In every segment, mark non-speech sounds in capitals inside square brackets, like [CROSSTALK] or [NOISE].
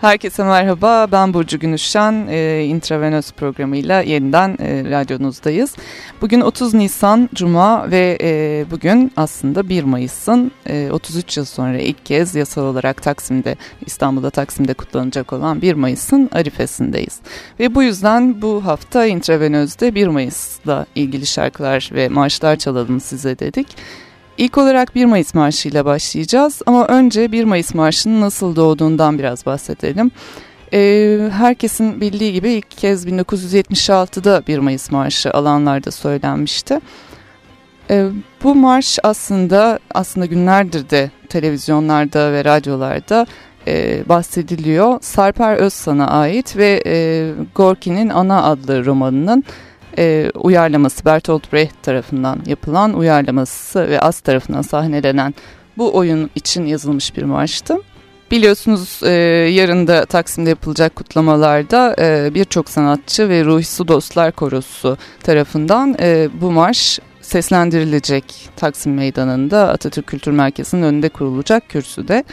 Herkese merhaba, ben Burcu Günüşen. E, Intravenöz programıyla yeniden e, radyonuzdayız. Bugün 30 Nisan Cuma ve e, bugün aslında 1 Mayıs'ın e, 33 yıl sonra ilk kez yasal olarak Taksim'de, İstanbul'da Taksim'de kutlanacak olan 1 Mayıs'ın arifesindeyiz. Ve bu yüzden bu hafta Intravenöz'de 1 Mayıs'la ilgili şarkılar ve marşlar çalalım size dedik. İlk olarak 1 Mayıs Marşı ile başlayacağız ama önce 1 Mayıs Marşı'nın nasıl doğduğundan biraz bahsedelim. Ee, herkesin bildiği gibi ilk kez 1976'da 1 Mayıs Marşı alanlarda söylenmişti. Ee, bu marş aslında aslında günlerdir de televizyonlarda ve radyolarda e, bahsediliyor. Sarper Özsan'a ait ve e, Gorki'nin Ana adlı romanının e, uyarlaması Bertolt Brecht tarafından yapılan uyarlaması ve az tarafından sahnelenen bu oyun için yazılmış bir marştı. Biliyorsunuz e, yarın da Taksim'de yapılacak kutlamalarda e, birçok sanatçı ve Ruhi Dostlar Korosu tarafından e, bu marş seslendirilecek Taksim Meydanı'nda Atatürk Kültür Merkezi'nin önünde kurulacak kürsüde.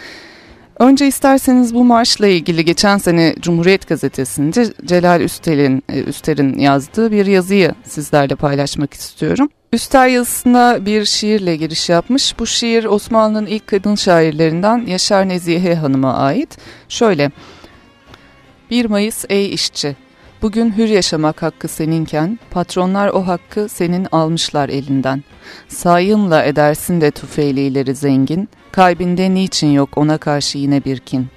Önce isterseniz bu marşla ilgili geçen sene Cumhuriyet Gazetesi'nde Celal Üstel'in e, Üster'in yazdığı bir yazıyı sizlerle paylaşmak istiyorum. Üster yazısına bir şiirle giriş yapmış. Bu şiir Osmanlı'nın ilk kadın şairlerinden Yaşar Nezihe Hanım'a ait. Şöyle. 1 Mayıs ey işçi, Bugün hür yaşamak hakkı seninken, patronlar o hakkı senin almışlar elinden. Sayınla edersin de tufeylileri zengin, kalbinde niçin yok ona karşı yine bir kin.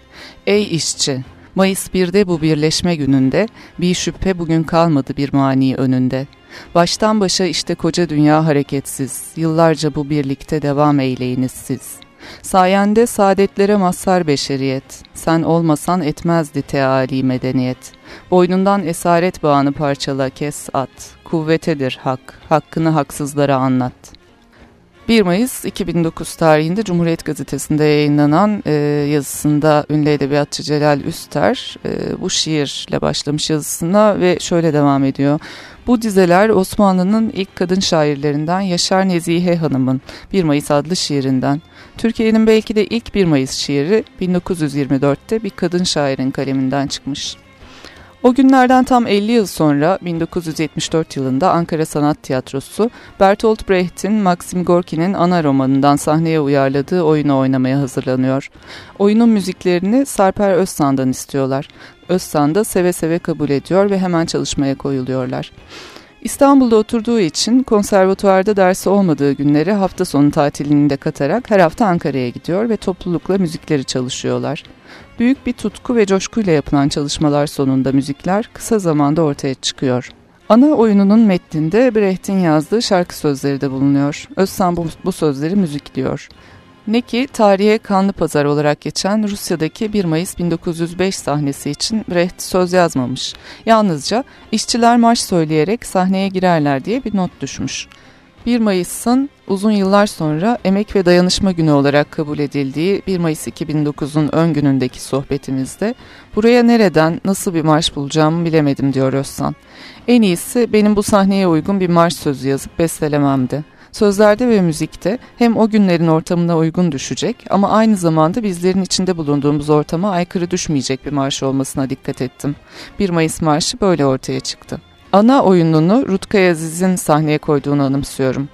Ey işçi, Mayıs 1'de bu birleşme gününde, bir şüphe bugün kalmadı bir mani önünde. Baştan başa işte koca dünya hareketsiz, yıllarca bu birlikte devam eyleyiniz siz.'' Sayende saadetlere mazhar beşeriyet, sen olmasan etmezdi teali medeniyet. Boynundan esaret bağını parçala kes at, kuvvetedir hak, hakkını haksızlara anlat.'' 1 Mayıs 2009 tarihinde Cumhuriyet Gazetesi'nde yayınlanan e, yazısında ünlü edebiyatçı Celal Üster e, bu şiirle başlamış yazısına ve şöyle devam ediyor. Bu dizeler Osmanlı'nın ilk kadın şairlerinden Yaşar Nezihe Hanım'ın 1 Mayıs adlı şiirinden. Türkiye'nin belki de ilk 1 Mayıs şiiri 1924'te bir kadın şairin kaleminden çıkmış. O günlerden tam 50 yıl sonra 1974 yılında Ankara Sanat Tiyatrosu Bertolt Brecht'in Maxim Gorki'nin ana romanından sahneye uyarladığı oyunu oynamaya hazırlanıyor. Oyunun müziklerini Sarper Özsan'dan istiyorlar. Özsan da seve seve kabul ediyor ve hemen çalışmaya koyuluyorlar. İstanbul'da oturduğu için konservatuvarda dersi olmadığı günleri hafta sonu tatilini de katarak her hafta Ankara'ya gidiyor ve toplulukla müzikleri çalışıyorlar. Büyük bir tutku ve coşkuyla yapılan çalışmalar sonunda müzikler kısa zamanda ortaya çıkıyor. Ana oyununun metninde Brecht'in yazdığı şarkı sözleri de bulunuyor. Özsan bu, bu sözleri müzikliyor. Ne ki tarihe kanlı pazar olarak geçen Rusya'daki 1 Mayıs 1905 sahnesi için Brecht söz yazmamış. Yalnızca işçiler marş söyleyerek sahneye girerler diye bir not düşmüş. 1 Mayıs'ın uzun yıllar sonra Emek ve Dayanışma Günü olarak kabul edildiği 1 Mayıs 2009'un ön günündeki sohbetimizde buraya nereden nasıl bir marş bulacağımı bilemedim diyor Özsan. En iyisi benim bu sahneye uygun bir marş sözü yazıp bestelememdi. Sözlerde ve müzikte hem o günlerin ortamına uygun düşecek ama aynı zamanda bizlerin içinde bulunduğumuz ortama aykırı düşmeyecek bir marş olmasına dikkat ettim. 1 Mayıs Marşı böyle ortaya çıktı. Ana oyununu Rutkay Aziz'in sahneye koyduğunu anımsıyorum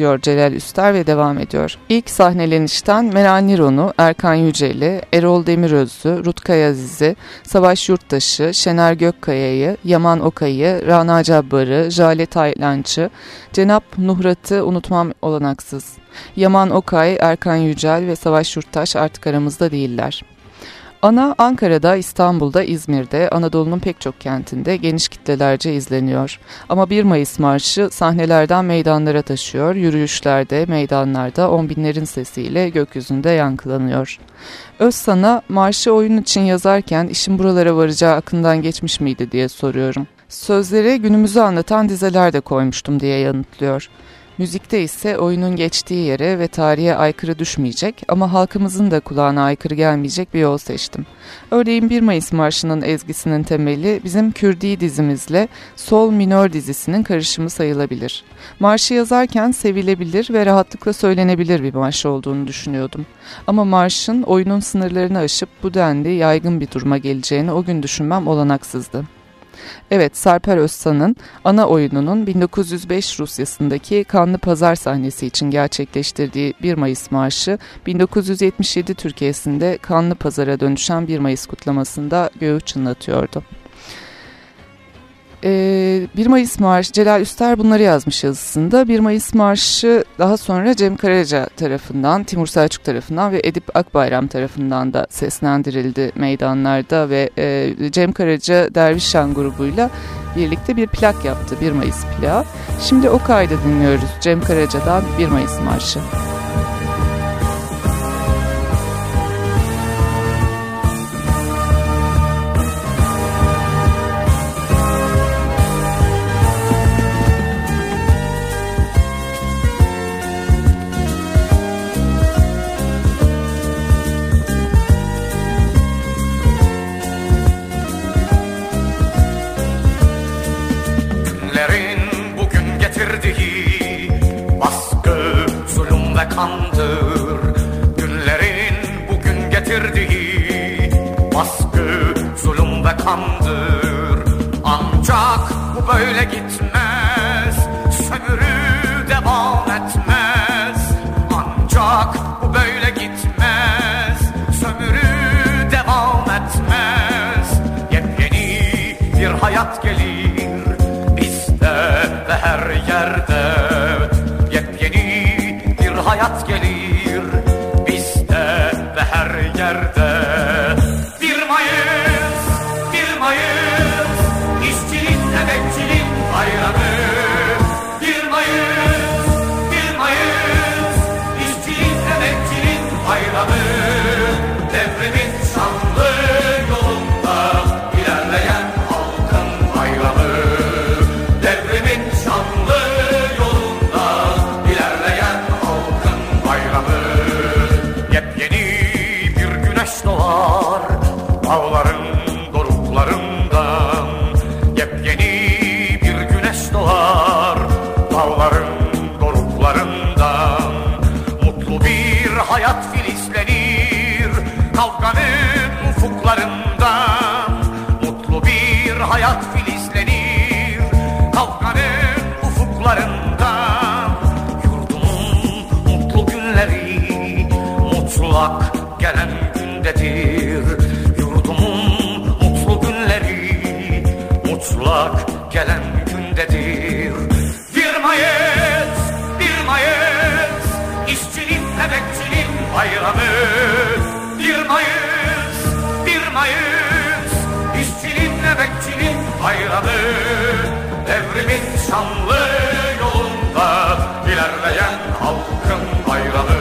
diyor Celal Üster ve devam ediyor. İlk sahnelenişten Meral Niron'u, Erkan Yücel'i, Erol Demiröz'ü, Rutkay Aziz'i, Savaş Yurttaş'ı, Şener Gökkaya'yı, Yaman Okay'ı, Rana Cabbar'ı, Jale Taylanç'ı, Cenap Nuhrat'ı unutmam olanaksız. Yaman Okay, Erkan Yücel ve Savaş Yurttaş artık aramızda değiller. Ana Ankara'da, İstanbul'da, İzmir'de, Anadolu'nun pek çok kentinde geniş kitlelerce izleniyor. Ama 1 Mayıs Marşı sahnelerden meydanlara taşıyor, yürüyüşlerde, meydanlarda on binlerin sesiyle gökyüzünde yankılanıyor. Özsan'a marşı oyun için yazarken işin buralara varacağı aklından geçmiş miydi diye soruyorum. Sözleri günümüzü anlatan dizeler de koymuştum diye yanıtlıyor. Müzikte ise oyunun geçtiği yere ve tarihe aykırı düşmeyecek ama halkımızın da kulağına aykırı gelmeyecek bir yol seçtim. Örneğin 1 Mayıs Marşı'nın ezgisinin temeli bizim Kürdi dizimizle Sol Minör dizisinin karışımı sayılabilir. Marşı yazarken sevilebilir ve rahatlıkla söylenebilir bir marş olduğunu düşünüyordum. Ama marşın oyunun sınırlarını aşıp bu denli yaygın bir duruma geleceğini o gün düşünmem olanaksızdı. Evet, Sarper Özsan'ın ana oyununun 1905 Rusyası'ndaki Kanlı Pazar sahnesi için gerçekleştirdiği 1 Mayıs Marşı, 1977 Türkiye'sinde Kanlı Pazar'a dönüşen 1 Mayıs kutlamasında göğü çınlatıyordu. 1 ee, Mayıs Marşı, Celal Üster bunları yazmış yazısında. 1 Mayıs Marşı daha sonra Cem Karaca tarafından, Timur Selçuk tarafından ve Edip Akbayram tarafından da seslendirildi meydanlarda ve e, Cem Karaca Dervişşan grubuyla birlikte bir plak yaptı 1 Mayıs plağı. Şimdi o kaydı dinliyoruz Cem Karaca'dan 1 Mayıs Marşı. böyle gitmez. Sömürü devam etmez. Ancak bu böyle gitmez. Sömürü devam etmez. Yepyeni bir hayat gelir Bizde ve her yerde. Yepyeni bir hayat gelir. Devrim insanlı yolunda ilerleyen halkın hayranı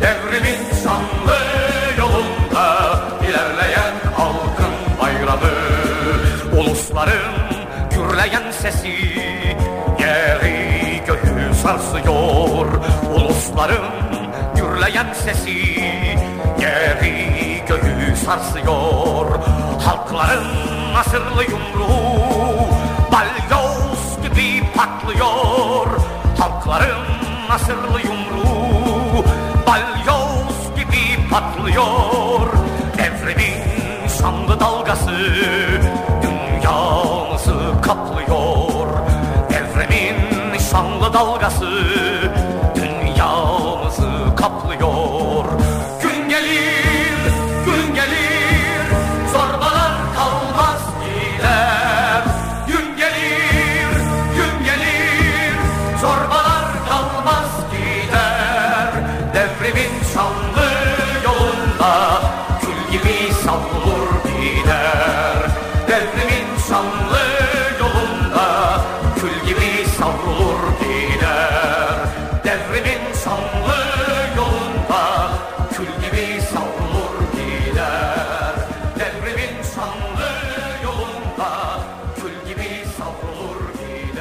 Devrim insanlı yolunda ilerleyen halkın hayranı Ulusların gürleyen sesi yeri göğü sarsıyor. Ulusların gürleyen sesi yeri göğü sarsıyor. Halkların asırlı yumruğu balyon saplıyor Halkların nasırlı yumruğu Balyoz gibi patlıyor. Devrimin şanlı dalgası Dünyamızı kaplıyor. Devrimin şanlı dalgası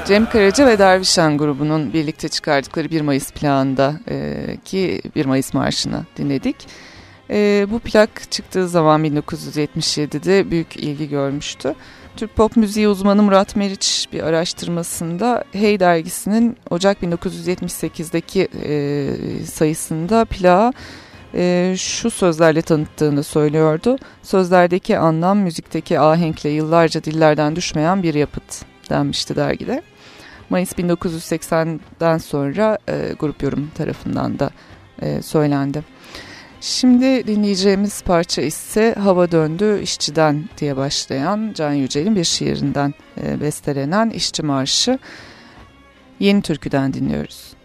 Cem Karaca ve Dervişen grubunun birlikte çıkardıkları 1 Mayıs plağında e, ki 1 Mayıs Marşı'nı dinledik. E, bu plak çıktığı zaman 1977'de büyük ilgi görmüştü. Türk pop müziği uzmanı Murat Meriç bir araştırmasında Hey dergisinin Ocak 1978'deki e, sayısında plağı e, şu sözlerle tanıttığını söylüyordu. Sözlerdeki anlam müzikteki ahenkle yıllarca dillerden düşmeyen bir yapıt denmişti dergide. Mayıs 1980'den sonra e, grup yorum tarafından da e, söylendi. Şimdi dinleyeceğimiz parça ise Hava Döndü İşçiden diye başlayan Can Yücel'in bir şiirinden e, bestelenen İşçi Marşı. Yeni Türkü'den dinliyoruz.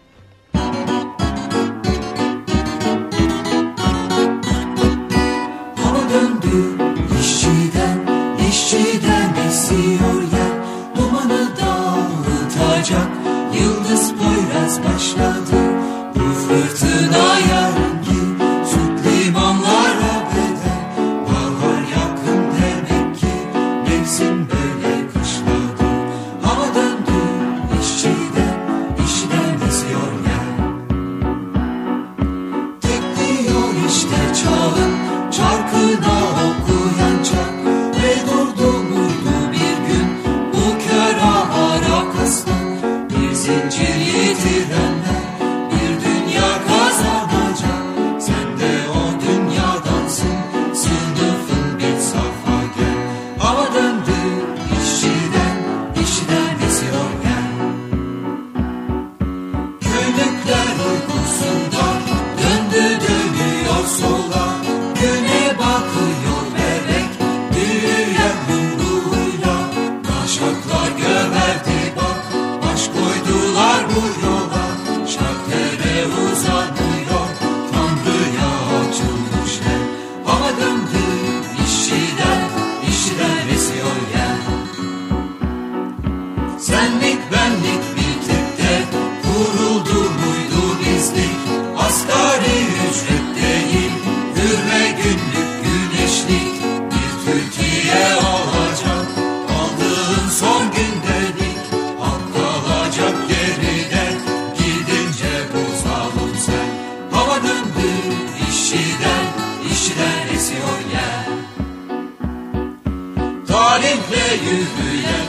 Renkle yüzlüye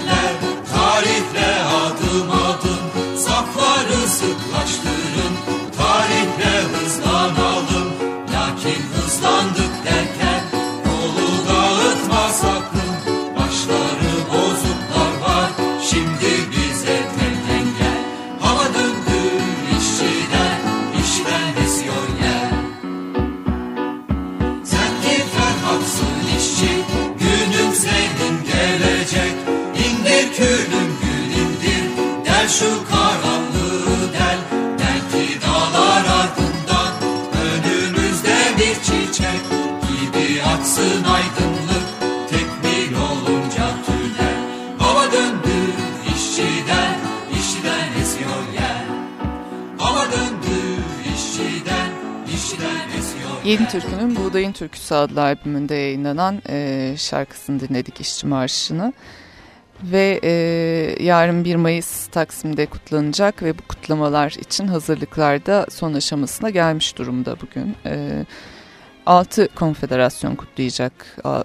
Yeni Türkü'nün Buğdayın Türküsü adlı albümünde yayınlanan e, şarkısını dinledik İşçi Marşı'nı. Ve e, yarın 1 Mayıs Taksim'de kutlanacak ve bu kutlamalar için hazırlıklar da son aşamasına gelmiş durumda bugün. E, 6 konfederasyon kutlayacak.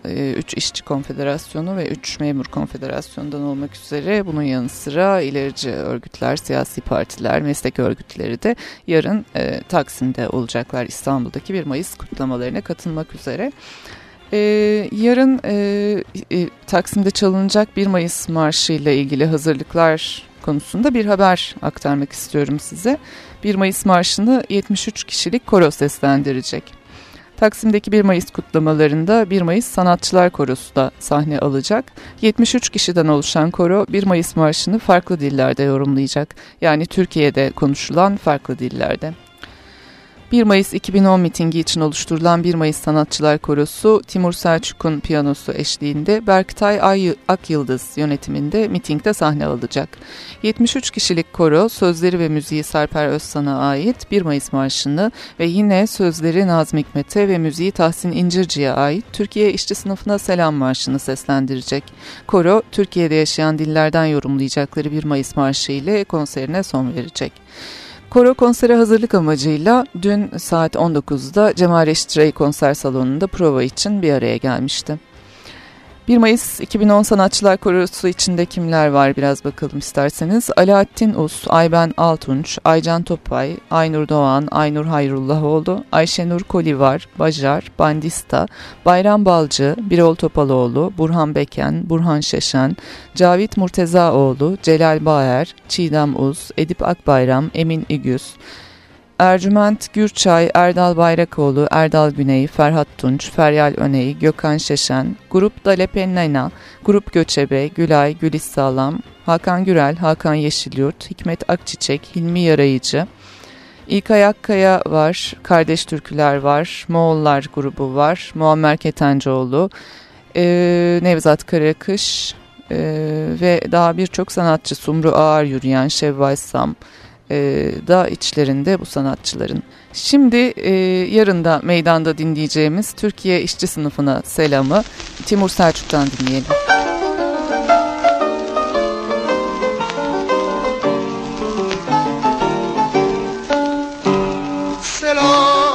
3 işçi konfederasyonu ve 3 memur konfederasyonundan olmak üzere bunun yanı sıra ilerici örgütler, siyasi partiler, meslek örgütleri de yarın e, Taksim'de olacaklar İstanbul'daki 1 Mayıs kutlamalarına katılmak üzere. Ee, yarın e, e, Taksim'de çalınacak 1 Mayıs Marşı ile ilgili hazırlıklar konusunda bir haber aktarmak istiyorum size. 1 Mayıs Marşı'nı 73 kişilik koro seslendirecek. Taksim'deki 1 Mayıs kutlamalarında 1 Mayıs Sanatçılar Korosu da sahne alacak. 73 kişiden oluşan koro 1 Mayıs Marşı'nı farklı dillerde yorumlayacak. Yani Türkiye'de konuşulan farklı dillerde. 1 Mayıs 2010 mitingi için oluşturulan 1 Mayıs Sanatçılar Korosu Timur Selçuk'un piyanosu eşliğinde Berktay Ay Akyıldız yönetiminde mitingde sahne alacak. 73 kişilik koro sözleri ve müziği Serper Özsan'a ait 1 Mayıs Marşı'nı ve yine sözleri Nazım Hikmet'e ve müziği Tahsin İncirci'ye ait Türkiye İşçi Sınıfına Selam Marşı'nı seslendirecek. Koro Türkiye'de yaşayan dillerden yorumlayacakları 1 Mayıs Marşı ile konserine son verecek. Koro konsere hazırlık amacıyla dün saat 19'da Cemal Reşit konser salonunda prova için bir araya gelmişti. 1 Mayıs 2010 Sanatçılar Korosu içinde kimler var biraz bakalım isterseniz. Alaaddin Us, Ayben Altunç, Aycan Topay, Aynur Doğan, Aynur Hayrullahoğlu, Ayşenur Kolivar, Bajar, Bandista, Bayram Balcı, Birol Topaloğlu, Burhan Beken, Burhan Şeşen, Cavit Murtezaoğlu, Celal Bağer, Çiğdem Uz, Edip Akbayram, Emin İgüz, Ercüment Gürçay, Erdal Bayrakoğlu, Erdal Güney, Ferhat Tunç, Feryal Öney, Gökhan Şeşen, Grup Dalepennena, Grup Göçebe, Gülay, Gülis Sağlam, Hakan Gürel, Hakan Yeşilyurt, Hikmet Akçiçek, Hilmi Yarayıcı, İlkay Akkaya var, Kardeş Türküler var, Moğollar grubu var, Muammer Ketencoğlu, Nevzat Karakış ve daha birçok sanatçı Sumru Ağar Yürüyen, Şevval Sam, e, da içlerinde bu sanatçıların. Şimdi e, yarın da meydanda dinleyeceğimiz Türkiye işçi sınıfına selamı Timur Selçuk'tan dinleyelim. selam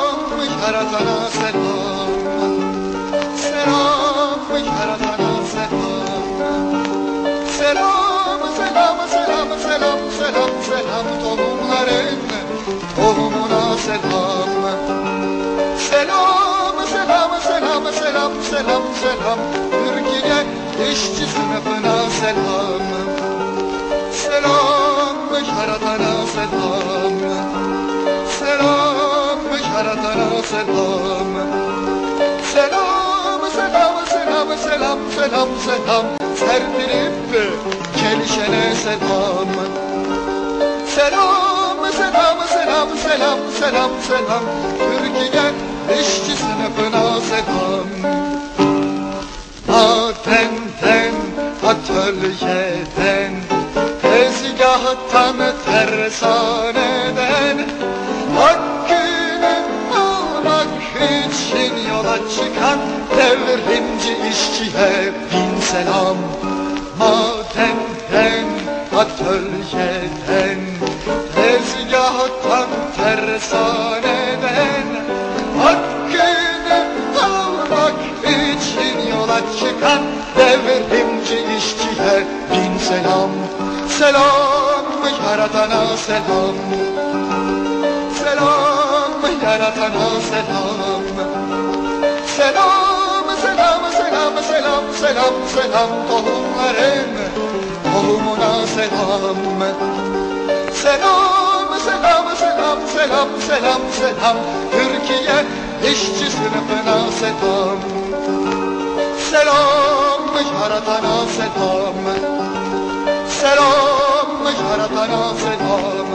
selam. Türkiye işçi sınıfına selam. Selam yaratana selam. Selam yaratana selam. Selam selam selam selam selam selam. Serpilip gelişene selam. Selam selam selam selam selam selam. Türkiye işçi sınıfına selam. Madenden, atölyeden Tezgahtan, tersaneden. Hakkını almak için yola çıkan Devrimci işçiye bin selam. Madenden, atölyeden Tezgahtan, tersaneden. Çıkan devrimci işçiye bin selam Selam yaratana selam. Selam yaratana selam. Selam selam selam selam selam selam tohumların tohumuna selam Selam selam selam selam selam selam. Türkiye işçi sınıfına selam. Selam yaratana selam. Selam yaratana selam.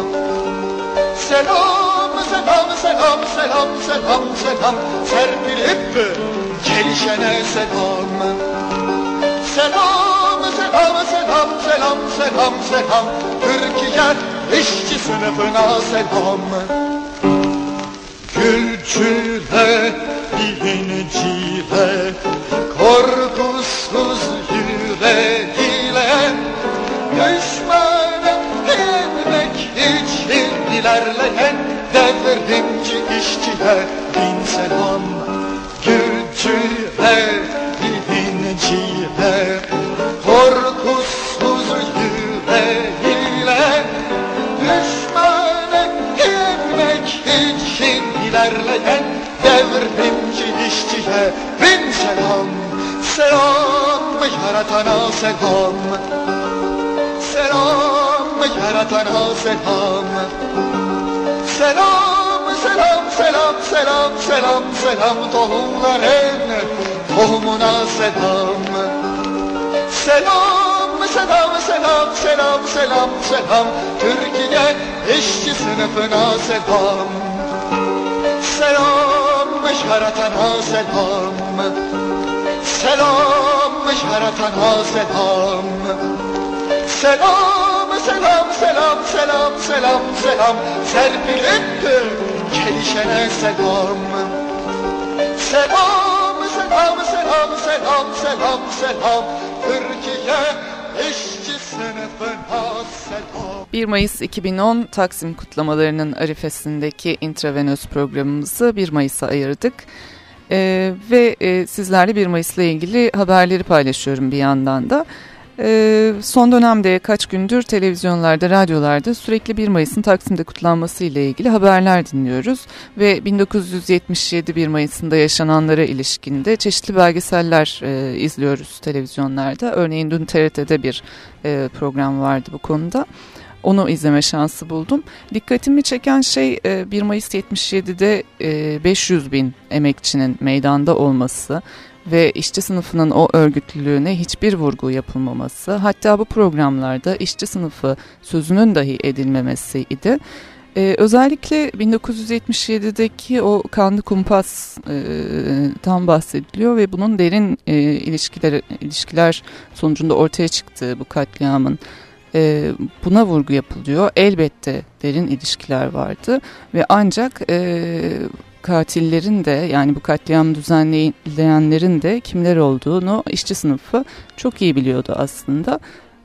Selam selam selam selam selam selam. Serpilip gelişene selam. Selam selam selam selam selam selam Türkiye işçi sınıfına selam. Gülcüle, bilinciyle Korkusuz yüreğiyle. Düşmanı yenmek için ilerleyen Devrimci işçiler bin selam. Gücüyle, bilinciyle ilerleyen Devrimci işçiye bin selam. Selam yaratana selam? Selam yaratana selam? Selam selam selam selam selam selam tohumların tohumuna selam. Selam selam selam selam selam selam Türkiye işçi sınıfına selam selam şeratana selam. Selam şeratana selam. Selam selam selam selam selam selam. Serpilip gelişene selam. Selam selam selam selam selam selam. Türkiye selam 1 Mayıs 2010 Taksim kutlamalarının arifesindeki intravenöz programımızı 1 Mayıs'a ayırdık. Ee, ve e, sizlerle 1 Mayıs'la ilgili haberleri paylaşıyorum bir yandan da. Ee, son dönemde kaç gündür televizyonlarda, radyolarda sürekli 1 Mayıs'ın Taksim'de kutlanması ile ilgili haberler dinliyoruz. Ve 1977 1 Mayıs'ında yaşananlara ilişkinde çeşitli belgeseller e, izliyoruz televizyonlarda. Örneğin dün TRT'de bir e, program vardı bu konuda. Onu izleme şansı buldum. Dikkatimi çeken şey 1 Mayıs 77'de 500 bin emekçinin meydanda olması ve işçi sınıfının o örgütlülüğüne hiçbir vurgu yapılmaması, hatta bu programlarda işçi sınıfı sözünün dahi edilmemesiydi. Ee, özellikle 1977'deki o kanlı kumpas e, bahsediliyor ve bunun derin e, ilişkiler ilişkiler sonucunda ortaya çıktığı bu katliamın e, buna vurgu yapılıyor. Elbette derin ilişkiler vardı ve ancak e, katillerin de yani bu katliam düzenleyenlerin de kimler olduğunu işçi sınıfı çok iyi biliyordu aslında.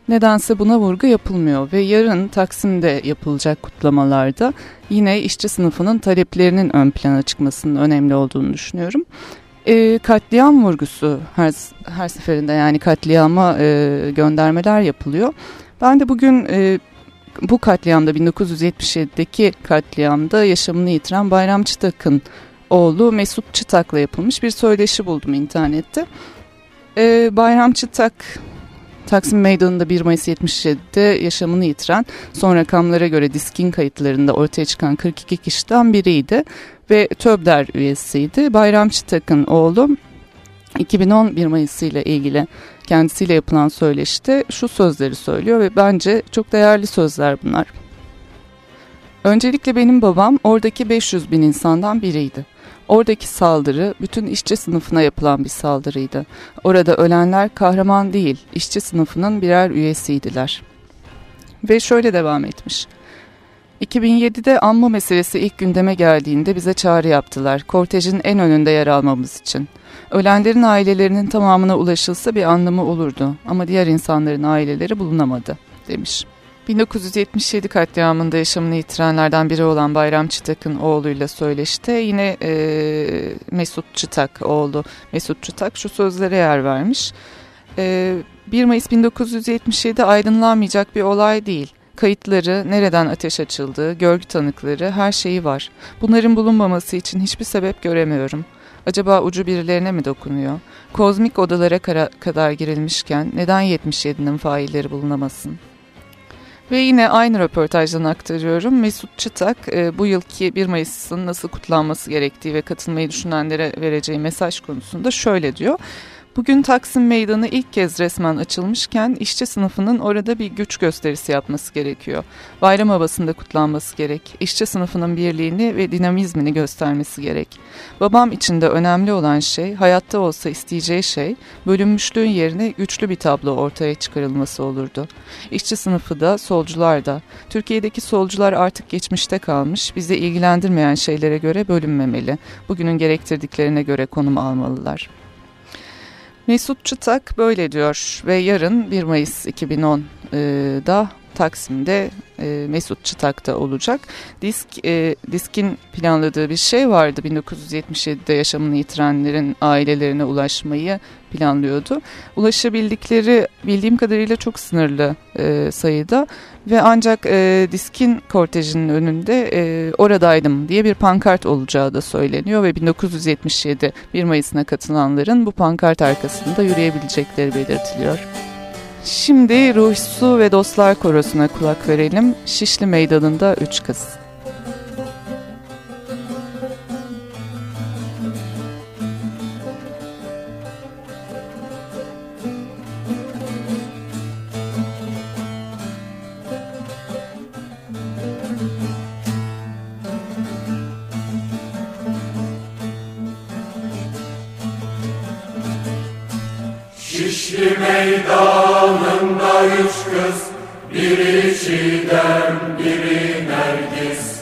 Nedense buna vurgu yapılmıyor ve yarın Taksim'de yapılacak kutlamalarda yine işçi sınıfının taleplerinin ön plana çıkmasının önemli olduğunu düşünüyorum. E, katliam vurgusu her, her seferinde yani katliama e, göndermeler yapılıyor. Ben de bugün e, bu katliamda 1977'deki katliamda yaşamını yitiren Bayram Çıtak'ın oğlu Mesut Çıtak'la yapılmış bir söyleşi buldum internette. Ee, Bayram Çıtak Taksim Meydanı'nda 1 Mayıs 77'de yaşamını yitiren son rakamlara göre diskin kayıtlarında ortaya çıkan 42 kişiden biriydi ve TÖBDER üyesiydi. Bayram Çıtak'ın oğlu 2011 Mayıs ile ilgili kendisiyle yapılan söyleşte şu sözleri söylüyor ve bence çok değerli sözler bunlar. Öncelikle benim babam oradaki 500 bin insandan biriydi. Oradaki saldırı bütün işçi sınıfına yapılan bir saldırıydı. Orada ölenler kahraman değil, işçi sınıfının birer üyesiydiler. Ve şöyle devam etmiş. 2007'de anma meselesi ilk gündeme geldiğinde bize çağrı yaptılar. Kortejin en önünde yer almamız için. Ölenlerin ailelerinin tamamına ulaşılsa bir anlamı olurdu ama diğer insanların aileleri bulunamadı demiş. 1977 katliamında yaşamını yitirenlerden biri olan Bayram Çıtak'ın oğluyla söyleşte yine e, Mesut Çıtak oğlu Mesut Çıtak şu sözlere yer vermiş. E, 1 Mayıs 1977 aydınlanmayacak bir olay değil. Kayıtları, nereden ateş açıldığı, görgü tanıkları, her şeyi var. Bunların bulunmaması için hiçbir sebep göremiyorum. Acaba ucu birilerine mi dokunuyor? Kozmik odalara kadar girilmişken neden 77'nin failleri bulunamasın? Ve yine aynı röportajdan aktarıyorum. Mesut Çıtak e, bu yılki 1 Mayıs'ın nasıl kutlanması gerektiği ve katılmayı düşünenlere vereceği mesaj konusunda şöyle diyor. Bugün Taksim Meydanı ilk kez resmen açılmışken işçi sınıfının orada bir güç gösterisi yapması gerekiyor. Bayram havasında kutlanması gerek. İşçi sınıfının birliğini ve dinamizmini göstermesi gerek. Babam için de önemli olan şey, hayatta olsa isteyeceği şey, bölünmüşlüğün yerine güçlü bir tablo ortaya çıkarılması olurdu. İşçi sınıfı da, solcular da. Türkiye'deki solcular artık geçmişte kalmış, bizi ilgilendirmeyen şeylere göre bölünmemeli. Bugünün gerektirdiklerine göre konum almalılar.'' Mesut Çıtak böyle diyor ve yarın 1 Mayıs 2010'da Taksim'de e, Mesut Çıtak'ta olacak. Disk e, Disk'in planladığı bir şey vardı. 1977'de yaşamını yitirenlerin ailelerine ulaşmayı planlıyordu. Ulaşabildikleri bildiğim kadarıyla çok sınırlı e, sayıda ve ancak e, Disk'in kortejinin önünde e, oradaydım diye bir pankart olacağı da söyleniyor ve 1977 1 Mayıs'ına katılanların bu pankart arkasında yürüyebilecekleri belirtiliyor. Şimdi Ruh Su ve Dostlar Korosu'na kulak verelim. Şişli Meydanı'nda Üç Kız. meydanında üç kız Biri Çiğdem, biri Nergis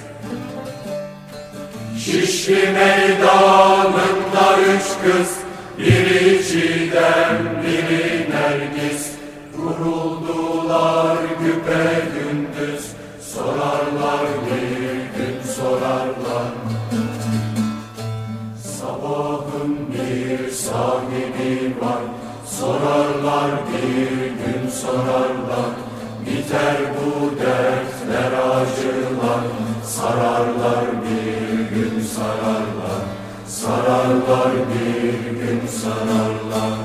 Şişli meydanında üç kız Biri Çiğdem, biri Nergis Vuruldular güpe gündüz Sorarlar bir gün sorarlar Sabahın bir sahibi var Sorarlar bir gün sorarlar. Biter bu dertler acılar. Sararlar bir gün sararlar. Sararlar bir gün sararlar.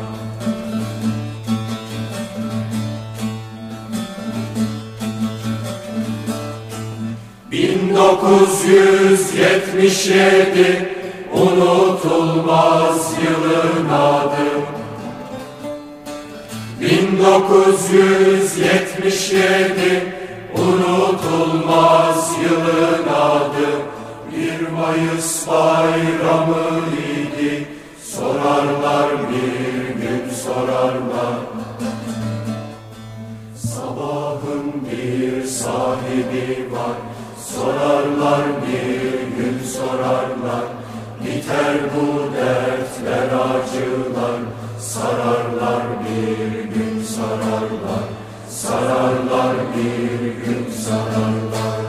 Bin dokuz yüz yetmiş yedi unutulmaz yılın adı 1977 unutulmaz yılın adı. Bir Mayıs bayramı idi. Sorarlar bir gün sorarlar. Sabahın bir sahibi var. Sorarlar bir gün sorarlar. Biter bu dertler acılar. Sararlar bir sararlar Sararlar bir gün sararlar.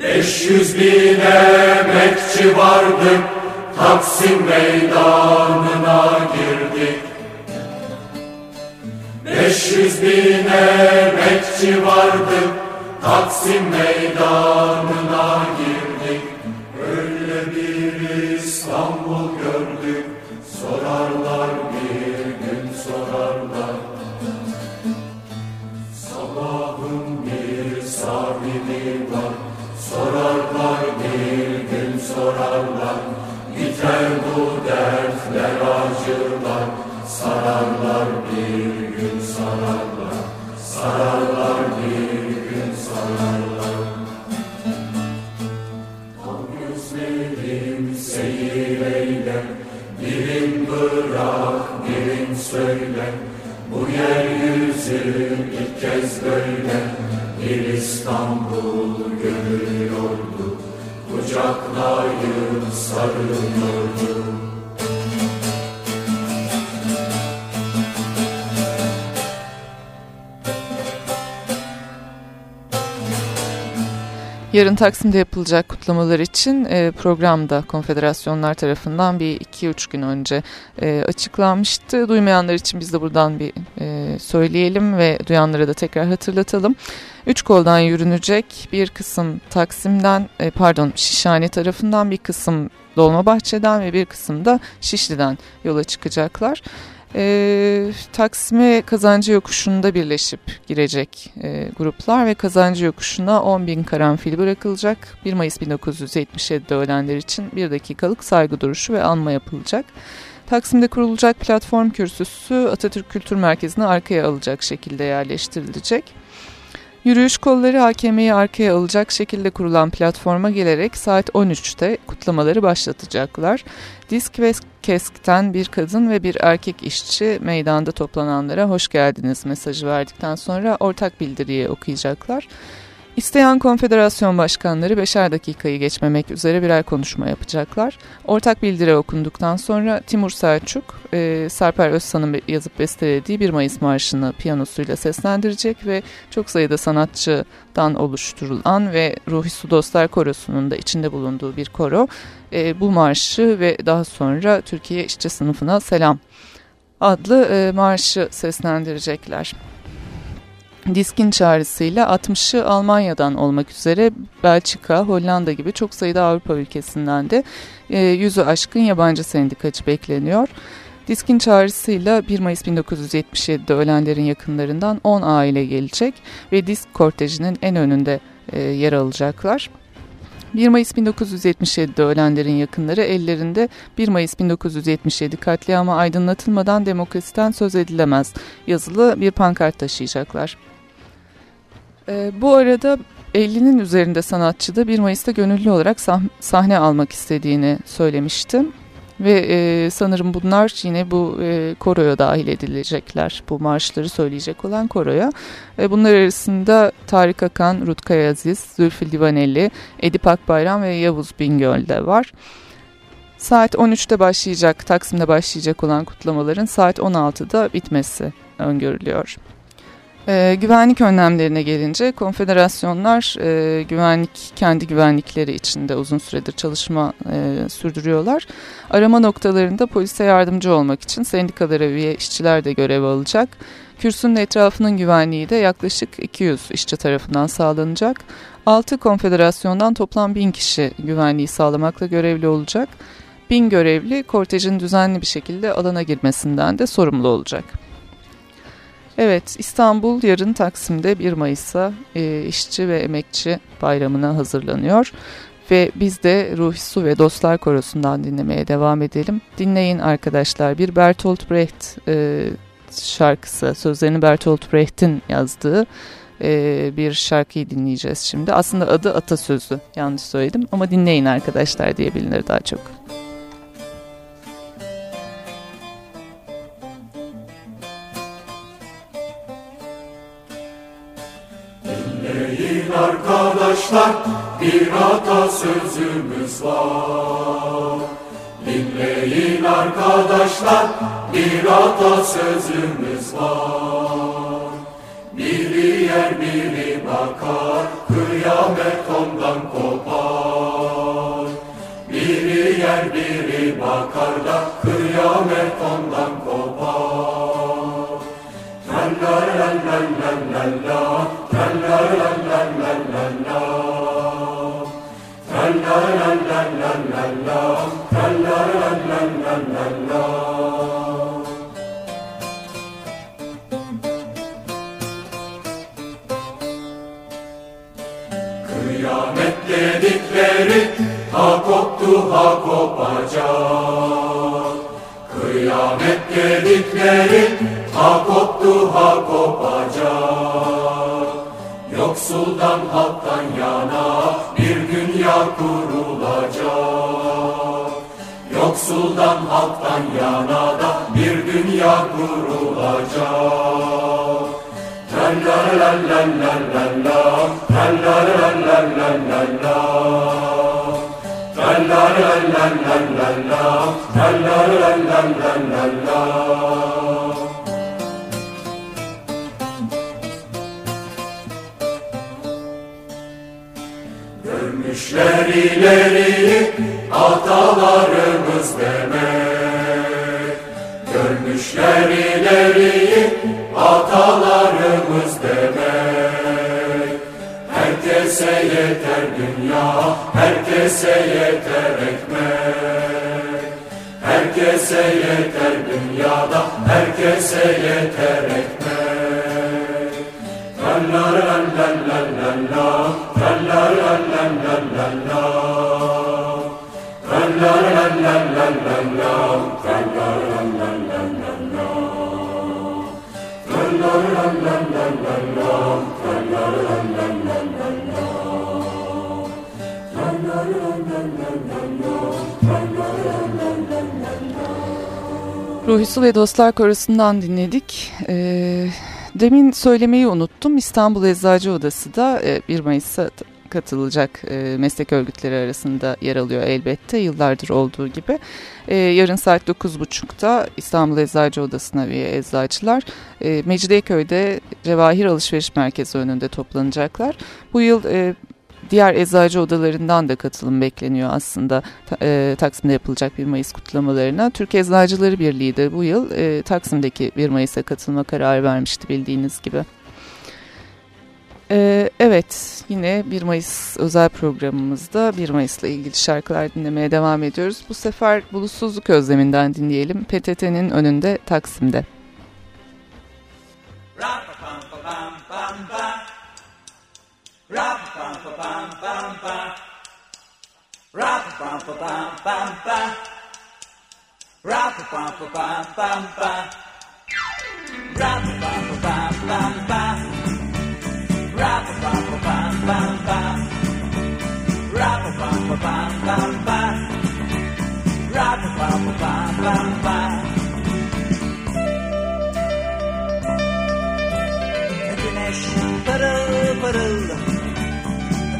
Beş yüz bin emekçi vardı Taksim meydanına girdik Beş yüz bin emekçi vardı Taksim meydanına girdik sorarlar Biter bu dertler acılar. Sararlar bir gün sararlar Sararlar bir gün sararlar Al gözlerim seyir eyle Birim bırak birim söyle Bu yeryüzü ilk kez böyle Bir İstanbul görüyordu Kucaklayıp sarılıyordu Yarın Taksim'de yapılacak kutlamalar için e, programda konfederasyonlar tarafından bir iki üç gün önce e, açıklanmıştı. Duymayanlar için biz de buradan bir e, söyleyelim ve duyanlara da tekrar hatırlatalım. Üç koldan yürünecek bir kısım Taksim'den e, pardon Şişhane tarafından bir kısım Dolmabahçe'den ve bir kısım da Şişli'den yola çıkacaklar e, Taksim'e Kazancı Yokuşu'nda birleşip girecek e, gruplar ve Kazancı Yokuşu'na 10 bin karanfil bırakılacak. 1 Mayıs 1977'de ölenler için bir dakikalık saygı duruşu ve anma yapılacak. Taksim'de kurulacak platform kürsüsü Atatürk Kültür Merkezi'ne arkaya alacak şekilde yerleştirilecek. Yürüyüş kolları AKM'yi arkaya alacak şekilde kurulan platforma gelerek saat 13'te kutlamaları başlatacaklar. Disk ve Kesk'ten bir kadın ve bir erkek işçi meydanda toplananlara hoş geldiniz mesajı verdikten sonra ortak bildiriyi okuyacaklar. İsteyen konfederasyon başkanları beşer dakikayı geçmemek üzere birer konuşma yapacaklar. Ortak bildiri okunduktan sonra Timur Selçuk, e, Sarper Özsan'ın yazıp bestelediği 1 Mayıs Marşı'nı piyanosuyla seslendirecek ve çok sayıda sanatçıdan oluşturulan ve Ruhi Su Dostlar Korosu'nun da içinde bulunduğu bir koro e, bu marşı ve daha sonra Türkiye İşçi Sınıfına Selam adlı e, marşı seslendirecekler. Diskin çağrısıyla 60'ı Almanya'dan olmak üzere Belçika, Hollanda gibi çok sayıda Avrupa ülkesinden de e, yüzü aşkın yabancı sendikacı bekleniyor. Diskin çağrısıyla 1 Mayıs 1977'de ölenlerin yakınlarından 10 aile gelecek ve disk kortejinin en önünde e, yer alacaklar. 1 Mayıs 1977'de ölenlerin yakınları ellerinde 1 Mayıs 1977 katliamı aydınlatılmadan demokrasiden söz edilemez yazılı bir pankart taşıyacaklar. E, bu arada 50'nin üzerinde sanatçı da 1 Mayıs'ta gönüllü olarak sah sahne almak istediğini söylemişti. Ve e, sanırım bunlar yine bu e, koroya dahil edilecekler. Bu marşları söyleyecek olan koroya. E, bunlar arasında Tarık Akan, Rutkay Aziz, Zülfü Livaneli, Edip Akbayram ve Yavuz Bingöl de var. Saat 13'te başlayacak, Taksim'de başlayacak olan kutlamaların saat 16'da bitmesi öngörülüyor. E, güvenlik önlemlerine gelince konfederasyonlar e, güvenlik kendi güvenlikleri içinde uzun süredir çalışma e, sürdürüyorlar. Arama noktalarında polise yardımcı olmak için sendikalara üye işçiler de görev alacak. Kürsünün etrafının güvenliği de yaklaşık 200 işçi tarafından sağlanacak. 6 konfederasyondan toplam 1000 kişi güvenliği sağlamakla görevli olacak. 1000 görevli kortejin düzenli bir şekilde alana girmesinden de sorumlu olacak. Evet, İstanbul yarın Taksim'de 1 Mayıs'a e, işçi ve emekçi bayramına hazırlanıyor. Ve biz de Ruhi Su ve Dostlar Korosu'ndan dinlemeye devam edelim. Dinleyin arkadaşlar bir Bertolt Brecht e, şarkısı, sözlerini Bertolt Brecht'in yazdığı e, bir şarkıyı dinleyeceğiz şimdi. Aslında adı atasözü yanlış söyledim ama dinleyin arkadaşlar diye bilinir daha çok. Atasözümüz var. Dinleyin arkadaşlar bir atasözümüz var. Biri yer biri bakar kıyamet ondan kopar. Biri yer biri bakar da kıyamet ondan kopar. La la la la la la la la la la la la la Kıyamet dedikleri ha koptu ha kopacak. Kıyamet dedikleri ha koptu ha kopacak. Yoksuldan halktan yana dünya kurulacak. Yoksuldan halktan yana da bir dünya kurulacak. La la la la Görmüşler ileri atalarımız demek. Görmüşler ileri atalarımız demek. Herkese yeter dünya, herkese yeter ekmek. Herkese yeter dünyada, herkese yeter ekmek Ruhi Su ve Dostlar Korosu'ndan dinledik. Ee, demin söylemeyi unuttum. İstanbul Eczacı Odası da 1 Mayıs'a katılacak e, meslek örgütleri arasında yer alıyor elbette yıllardır olduğu gibi. E, yarın saat 9.30'da İstanbul Eczacı Odası'na üye eczacılar e, Mecidiyeköy'de Cevahir Alışveriş Merkezi önünde toplanacaklar. Bu yıl e, diğer eczacı odalarından da katılım bekleniyor aslında e, Taksim'de yapılacak 1 Mayıs kutlamalarına. Türk Eczacıları Birliği de bu yıl e, Taksim'deki 1 Mayıs'a katılma kararı vermişti bildiğiniz gibi. Ee, evet yine 1 Mayıs özel programımızda 1 Mayıs'la ilgili şarkılar dinlemeye devam ediyoruz. Bu sefer bulutsuzluk özleminden dinleyelim. PTT'nin önünde Taksim'de. bam bam bam, Rap bam bam bam bam. Rap bam bam bam bam. Rap bam.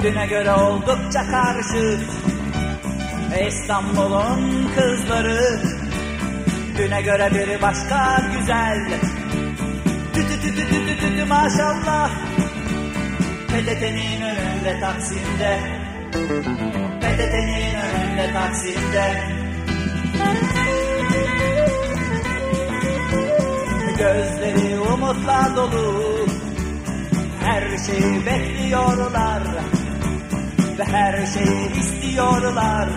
Düne göre oldukça karışık. İstanbul'un kızları Düne göre biri başka güzel. Tü tü tü tü maşallah. PTT'nin önünde Taksim'de. PTT'nin önünde Taksim'de. Gözleri umutla dolu. Her şeyi bekliyorlar Ve her şeyi istiyorlar.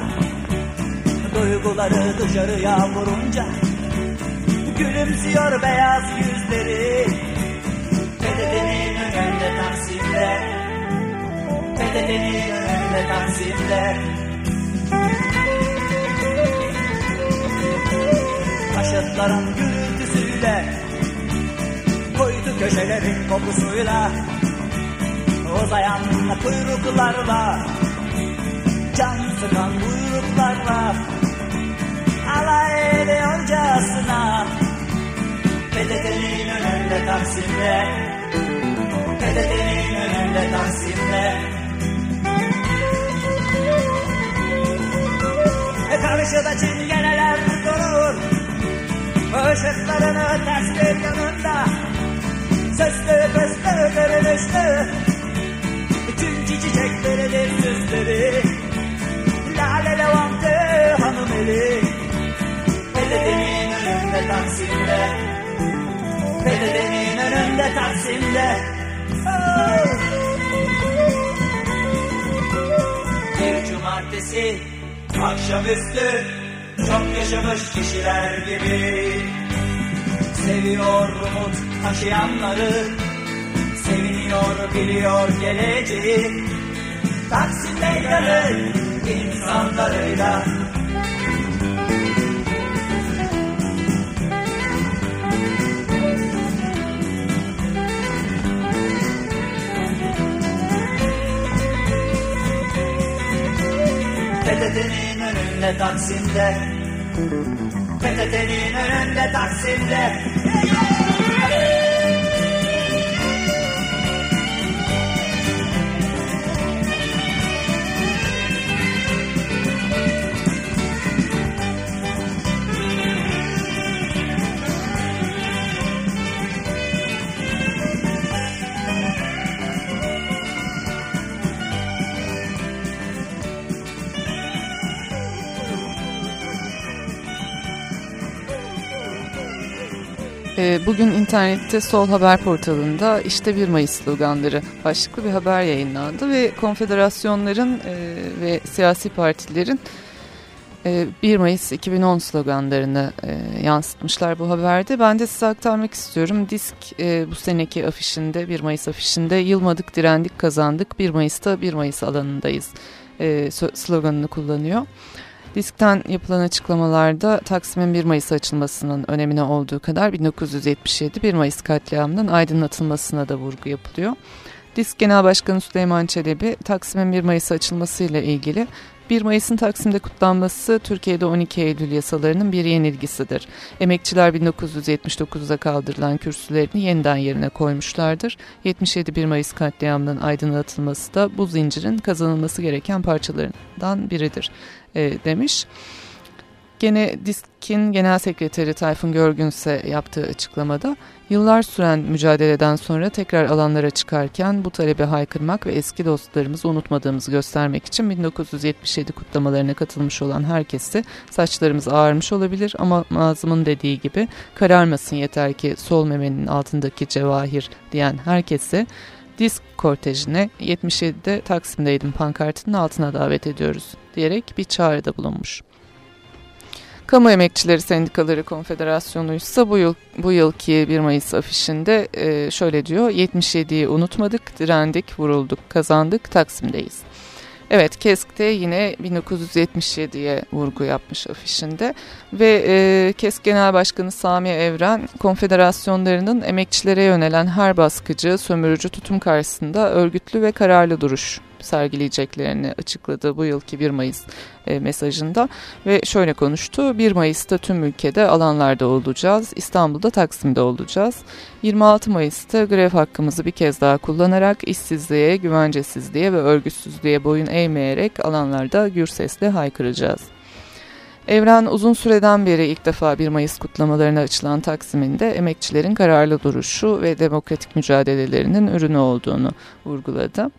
Duyguları dışarıya vurunca Gülümsüyor beyaz yüzleri. PTT'nin önünde Taksim'de PTT'nin önünde Taksim'de Taşıtların gürültüsüyle Koydu köşelerin kokusuyla Uzayan kuyruklarla Can sıkan buyruklarla Alay ediyorcasına PTT'nin önünde Taksim'de PTT'nin önünde Taksim'de karşıda çingeneler durur. Işıklarını terstir Taksim'de! Bir cumartesi akşamüstü Çok yaşamış kişiler gibi Seviyor umut taşıyanları Seviniyor biliyor geleceği Taksim meydanı insanlarıyla PTT'nin önünde Taksim'de. PTT'nin önünde Taksim'de Bugün internette Sol Haber portalında işte 1 Mayıs sloganları başlıklı bir haber yayınlandı ve konfederasyonların e, ve siyasi partilerin e, 1 Mayıs 2010 sloganlarını e, yansıtmışlar bu haberde. Ben de size aktarmak istiyorum. Disk e, bu seneki afişinde 1 Mayıs afişinde yılmadık direndik kazandık 1 Mayıs'ta 1 Mayıs alanındayız e, sloganını kullanıyor. Disk'ten yapılan açıklamalarda Taksim'in 1 Mayıs açılmasının önemine olduğu kadar 1977 1 Mayıs katliamının aydınlatılmasına da vurgu yapılıyor. Disk Genel Başkanı Süleyman Çelebi Taksim'in 1 Mayıs açılmasıyla ilgili 1 Mayıs'ın Taksim'de kutlanması Türkiye'de 12 Eylül yasalarının bir yenilgisidir. Emekçiler 1979'da kaldırılan kürsülerini yeniden yerine koymuşlardır. 77 1 Mayıs katliamının aydınlatılması da bu zincirin kazanılması gereken parçalarından biridir e, demiş. Gene DİSK'in Genel Sekreteri Tayfun Görgünse yaptığı açıklamada yıllar süren mücadeleden sonra tekrar alanlara çıkarken bu talebe haykırmak ve eski dostlarımızı unutmadığımızı göstermek için 1977 kutlamalarına katılmış olan herkesi saçlarımız ağarmış olabilir ama Mazım'ın dediği gibi kararmasın yeter ki sol memenin altındaki cevahir diyen herkese disk kortejine 77'de Taksim'deydim pankartının altına davet ediyoruz diyerek bir çağrıda bulunmuş. Kamu Emekçileri Sendikaları Konfederasyonu ise bu yıl bu yılki 1 Mayıs afişinde e, şöyle diyor. 77'yi unutmadık, direndik, vurulduk, kazandık, Taksim'deyiz. Evet KESK'te yine 1977'ye vurgu yapmış afişinde ve e, KESK Genel Başkanı Sami Evren konfederasyonlarının emekçilere yönelen her baskıcı, sömürücü tutum karşısında örgütlü ve kararlı duruş sergileyeceklerini açıkladı bu yılki 1 Mayıs e, mesajında ve şöyle konuştu. 1 Mayıs'ta tüm ülkede alanlarda olacağız. İstanbul'da Taksim'de olacağız. 26 Mayıs'ta grev hakkımızı bir kez daha kullanarak işsizliğe, güvencesizliğe ve örgütsüzlüğe boyun eğmeyerek alanlarda gür sesle haykıracağız. Evren uzun süreden beri ilk defa 1 Mayıs kutlamalarına açılan Taksim'in de emekçilerin kararlı duruşu ve demokratik mücadelelerinin ürünü olduğunu vurguladı.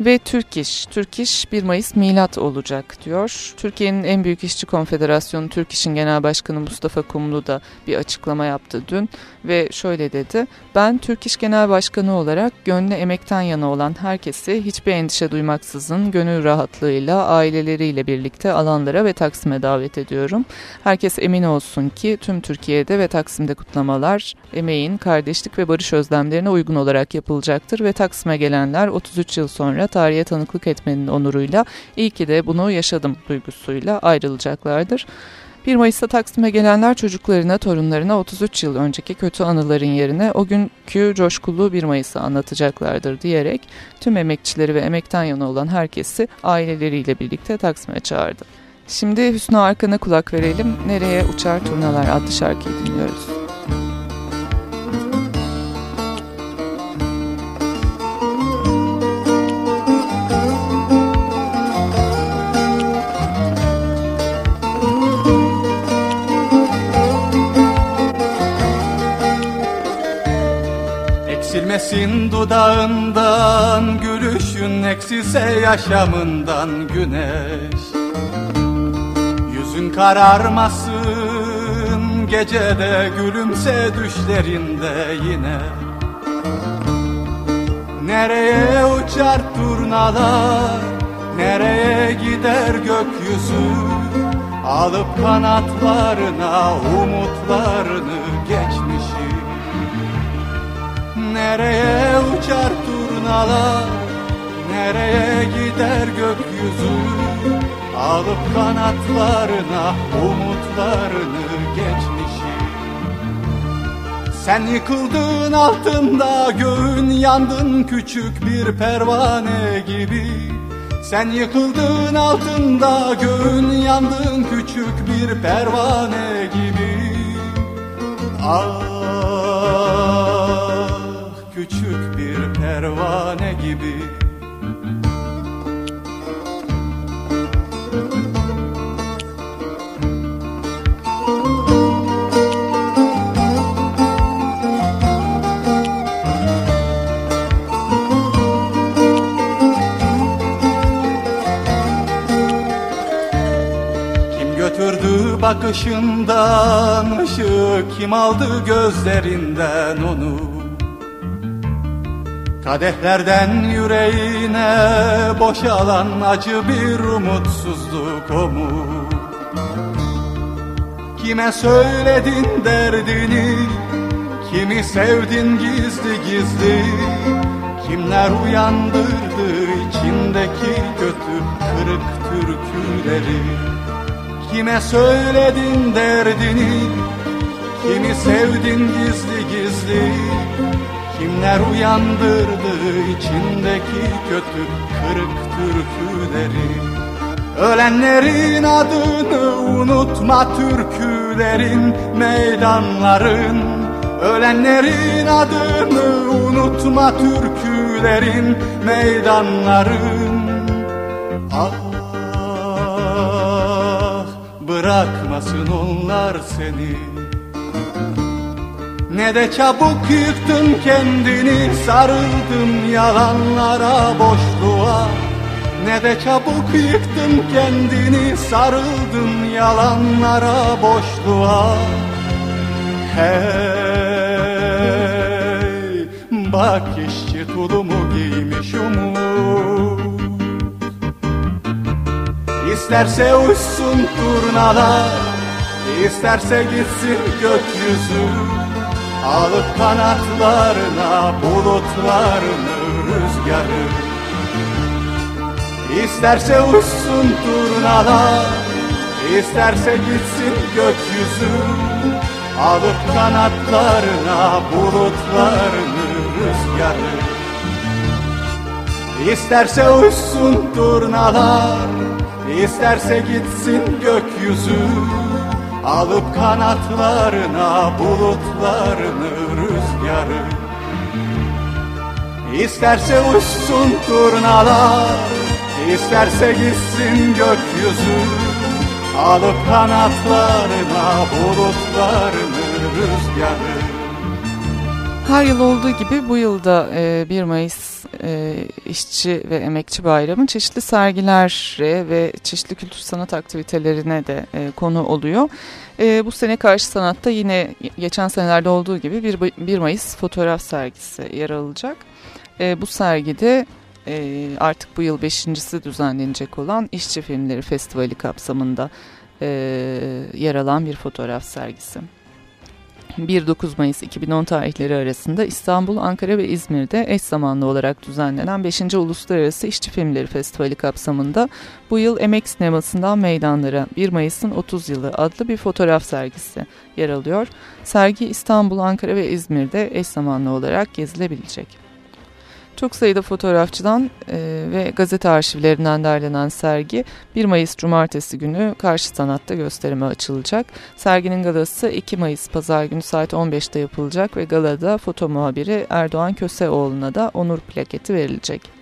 Ve Türk İş, Türk İş 1 Mayıs milat olacak diyor. Türkiye'nin en büyük işçi konfederasyonu Türk genel başkanı Mustafa Kumlu da bir açıklama yaptı dün ve şöyle dedi. Ben Türk Genel Başkanı olarak gönlü emekten yana olan herkesi hiçbir endişe duymaksızın gönül rahatlığıyla aileleriyle birlikte alanlara ve Taksim'e davet ediyorum. Herkes emin olsun ki tüm Türkiye'de ve Taksim'de kutlamalar emeğin, kardeşlik ve barış özlemlerine uygun olarak yapılacaktır ve Taksim'e gelenler 33 yıl sonra tarihe tanıklık etmenin onuruyla iyi ki de bunu yaşadım duygusuyla ayrılacaklardır. 1 Mayıs'ta Taksim'e gelenler çocuklarına, torunlarına 33 yıl önceki kötü anıların yerine o günkü coşkulu 1 Mayıs'ı anlatacaklardır diyerek tüm emekçileri ve emekten yana olan herkesi aileleriyle birlikte Taksim'e çağırdı. Şimdi Hüsnü Arkan'a kulak verelim. Nereye Uçar Turnalar adlı şarkıyı dinliyoruz. Eksilmesin dudağından Gülüşün eksilse yaşamından güneş. Yüzün kararmasın Gecede gülümse düşlerinde yine. Nereye uçar turnalar Nereye gider gökyüzü? Alıp kanatlarına umutlarını geçmişi Nereye uçar turnalar? Nereye gider gökyüzü? Alıp kanatlarına umutlarını geçmişi. Sen yıkıldın altında göğün yandın küçük bir pervane gibi. Sen yıkıldın altında göğün yandın küçük bir pervane gibi. Ah küçük bir pervane gibi. Götürdü bakışından ışığı Kim aldı gözlerinden onu Kadehlerden yüreğine boşalan acı bir umutsuzluk o mu? Kime söyledin derdini, kimi sevdin gizli gizli? Kimler uyandırdı içindeki kötü kırık türküleri? Kime söyledin derdini, kimi sevdin gizli gizli Kimler uyandırdı içindeki kötü kırık türküleri? Ölenlerin adını unutma türkülerin meydanların. Ölenlerin adını unutma türkülerin meydanların. Ah bırakmasın onlar seni ne de çabuk yıktın kendini sarıldım yalanlara boşluğa Ne de çabuk yıktın kendini sarıldım yalanlara boşluğa Hey bak işçi tulumu giymiş umut. İsterse uçsun turnalar isterse gitsin gökyüzü Alıp kanatlarına bulutlarını rüzgarı. İsterse uçsun turnalar isterse gitsin gökyüzü. Alıp kanatlarına bulutlarını rüzgarı. İsterse uçsun turnalar İsterse gitsin gökyüzü Alıp kanatlarına bulutlarını rüzgarı. İsterse uçsun turnalar İsterse gitsin gökyüzü. Alıp kanatlarına bulutlarını rüzgarı. Her yıl olduğu gibi bu yılda 1 Mayıs e, İşçi ve Emekçi Bayramı çeşitli sergilere ve çeşitli kültür sanat aktivitelerine de e, konu oluyor. E, bu sene Karşı Sanat'ta yine geçen senelerde olduğu gibi 1 Mayıs fotoğraf sergisi yer alacak. Bu sergide artık bu yıl beşincisi düzenlenecek olan İşçi Filmleri Festivali kapsamında yer alan bir fotoğraf sergisi. 1-9 Mayıs 2010 tarihleri arasında İstanbul, Ankara ve İzmir'de eş zamanlı olarak düzenlenen 5. Uluslararası İşçi Filmleri Festivali kapsamında bu yıl Emek Sineması'ndan meydanlara 1 Mayıs'ın 30 yılı adlı bir fotoğraf sergisi yer alıyor. Sergi İstanbul, Ankara ve İzmir'de eş zamanlı olarak gezilebilecek. Çok sayıda fotoğrafçıdan e, ve gazete arşivlerinden derlenen sergi 1 Mayıs Cumartesi günü Karşı Sanat'ta gösterime açılacak. Serginin galası 2 Mayıs Pazar günü saat 15'te yapılacak ve galada foto muhabiri Erdoğan Köseoğlu'na da onur plaketi verilecek.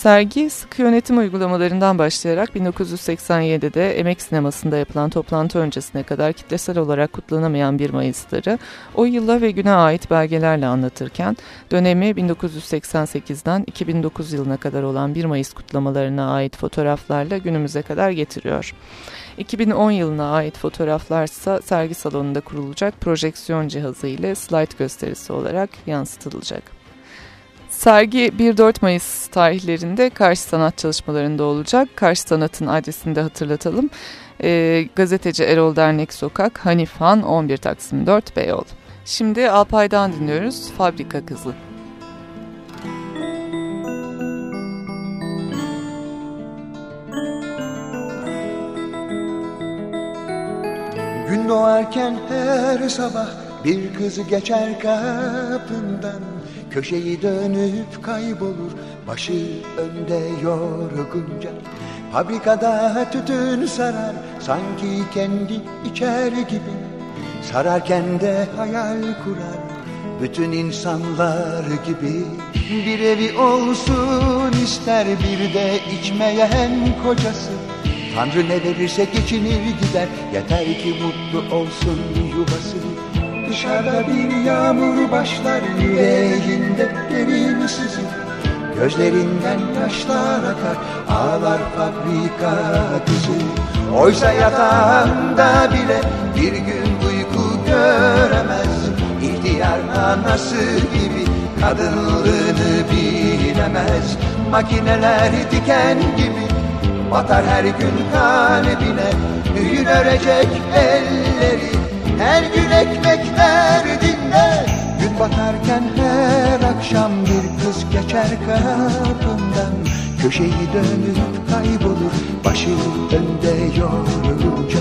Sergi sıkı yönetim uygulamalarından başlayarak 1987'de Emek Sineması'nda yapılan toplantı öncesine kadar kitlesel olarak kutlanamayan 1 Mayıs'ları o yıla ve güne ait belgelerle anlatırken dönemi 1988'den 2009 yılına kadar olan 1 Mayıs kutlamalarına ait fotoğraflarla günümüze kadar getiriyor. 2010 yılına ait fotoğraflarsa sergi salonunda kurulacak projeksiyon cihazı ile slide gösterisi olarak yansıtılacak. Sergi 1-4 Mayıs tarihlerinde Karşı Sanat çalışmalarında olacak. Karşı Sanat'ın adresini de hatırlatalım. E, gazeteci Erol Dernek Sokak, Hanif Han, 11 Taksim 4 Beyoğlu. Şimdi Alpay'dan dinliyoruz Fabrika Kızı. Gün doğarken her sabah bir kız geçer kapından Köşeyi dönüp kaybolur Başı önde yorgunca. Fabrikada tütün sarar Sanki kendi içer gibi. Sararken de hayal kurar Bütün insanlar gibi. Bir evi olsun ister Bir de içmeyen kocası. Tanrı ne verirse geçinir gider Yeter ki mutlu olsun yuvası Dışarıda bir yağmur başlar yüreğinde derin sızı Gözlerinden yaşlar akar ağlar fabrika kızı. Oysa yatağında bile bir gün uyku göremez. İhtiyar anası gibi kadınlığını bilemez. Makineler diken gibi batar her gün kalbine Hüyün örecek elleri her gün ekmek derdinde Gün batarken her akşam bir kız geçer kapından Köşeyi dönüp kaybolur başı önde yorulunca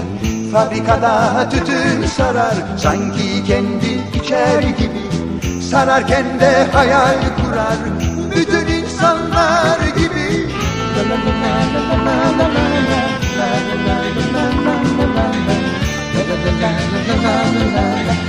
Fabrikada tütün sarar sanki kendi içer gibi Sararken de hayal kurar bütün insanlar gibi la la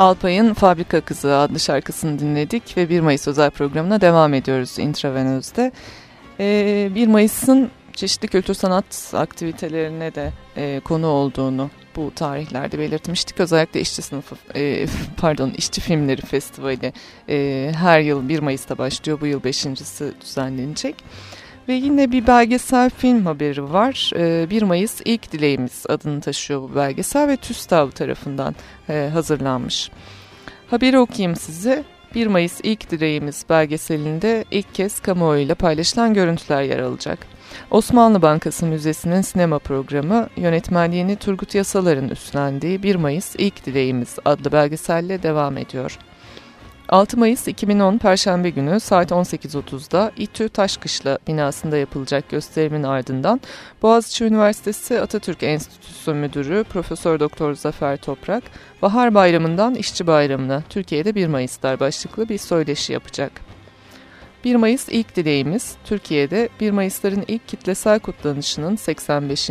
Alpay'ın Fabrika Kızı adlı şarkısını dinledik ve 1 Mayıs özel programına devam ediyoruz Intravenöz'de. Ee, 1 Mayıs'ın çeşitli kültür sanat aktivitelerine de e, konu olduğunu bu tarihlerde belirtmiştik. Özellikle işçi sınıfı, e, [LAUGHS] pardon işçi filmleri festivali e, her yıl 1 Mayıs'ta başlıyor. Bu yıl beşincisi düzenlenecek. Ve yine bir belgesel film haberi var. 1 ee, Mayıs İlk Dileğimiz adını taşıyor bu belgesel ve TÜSTAV tarafından e, hazırlanmış. Haberi okuyayım size. 1 Mayıs İlk Dileğimiz belgeselinde ilk kez kamuoyuyla paylaşılan görüntüler yer alacak. Osmanlı Bankası Müzesi'nin sinema programı yönetmenliğini Turgut Yasalar'ın üstlendiği 1 Mayıs İlk Dileğimiz adlı belgeselle devam ediyor. 6 Mayıs 2010 Perşembe günü saat 18.30'da İTÜ Taşkışla binasında yapılacak gösterimin ardından Boğaziçi Üniversitesi Atatürk Enstitüsü Müdürü Profesör Doktor Zafer Toprak, Bahar Bayramı'ndan İşçi Bayramı'na Türkiye'de 1 Mayıslar başlıklı bir söyleşi yapacak. 1 Mayıs ilk dileğimiz Türkiye'de 1 Mayısların ilk kitlesel kutlanışının 85.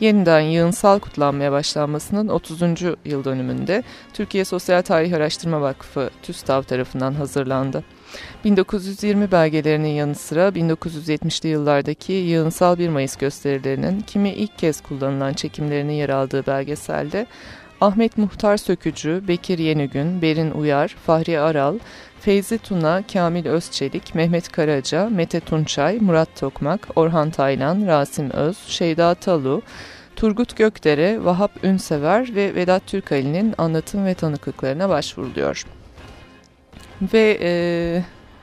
yeniden yığınsal kutlanmaya başlanmasının 30. yıl dönümünde Türkiye Sosyal Tarih Araştırma Vakfı TÜSTAV tarafından hazırlandı. 1920 belgelerinin yanı sıra 1970'li yıllardaki yığınsal 1 Mayıs gösterilerinin kimi ilk kez kullanılan çekimlerinin yer aldığı belgeselde Ahmet Muhtar Sökücü, Bekir Yenigün, Berin Uyar, Fahri Aral, Feyzi Tuna, Kamil Özçelik, Mehmet Karaca, Mete Tunçay, Murat Tokmak, Orhan Taylan, Rasim Öz, Şeyda Talu, Turgut Gökdere, Vahap Ünsever ve Vedat Türkali'nin anlatım ve tanıklıklarına başvuruluyor. Ve e,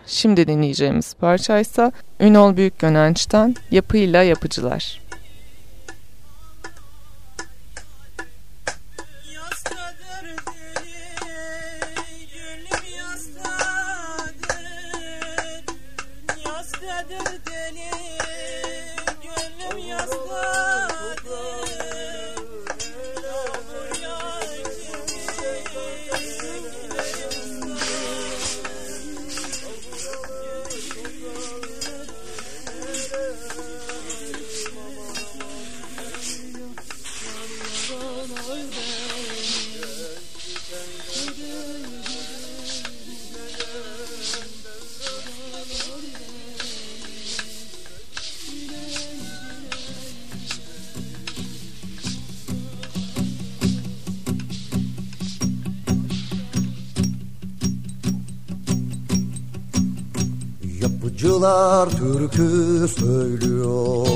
şimdi dinleyeceğimiz parça ise Ünol Büyükgönenç'ten Yapıyla Yapıcılar. Yapıcılar türkü söylüyor.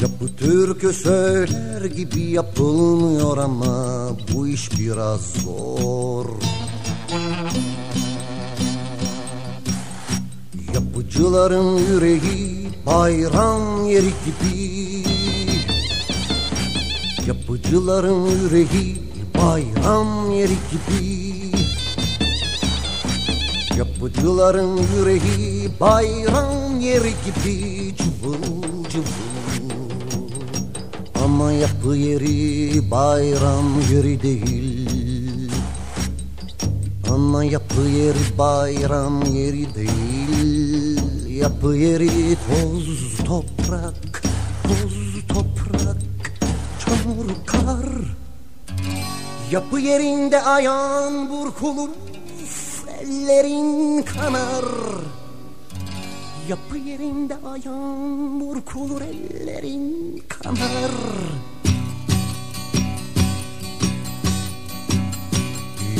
Yapı türkü söyler gibi yapılmıyor ama bu iş biraz zor. Yapıcıların yüreği bayram yeri gibi. Yapıcıların yüreği bayram yeri gibi Yapıcıların yüreği bayram yeri gibi cıvıl cıvıl. Ama yapı yeri bayram yeri değil. Ama yapı yeri bayram yeri değil. Yapı yeri toz toprak Toz toprak Çamur kar. Yapı yerinde ayağın burkulur ellerin kanar. Yapı yerinde ayağın burkulur ellerin kanar.